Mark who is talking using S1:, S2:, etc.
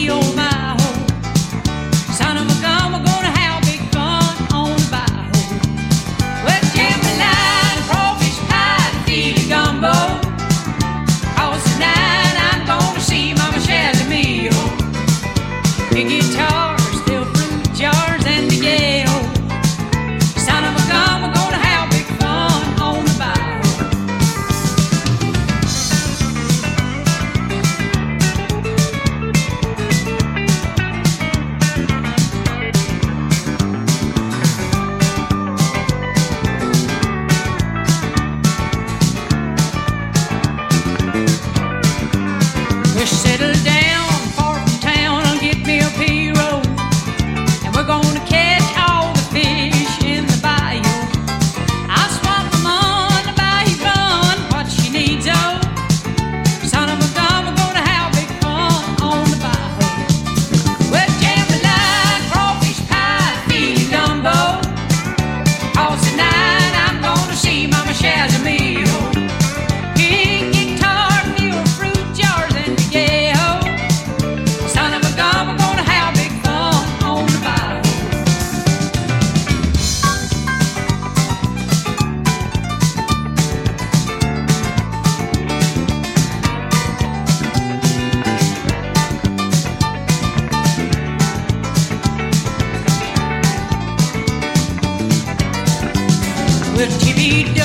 S1: be on my The TV. be?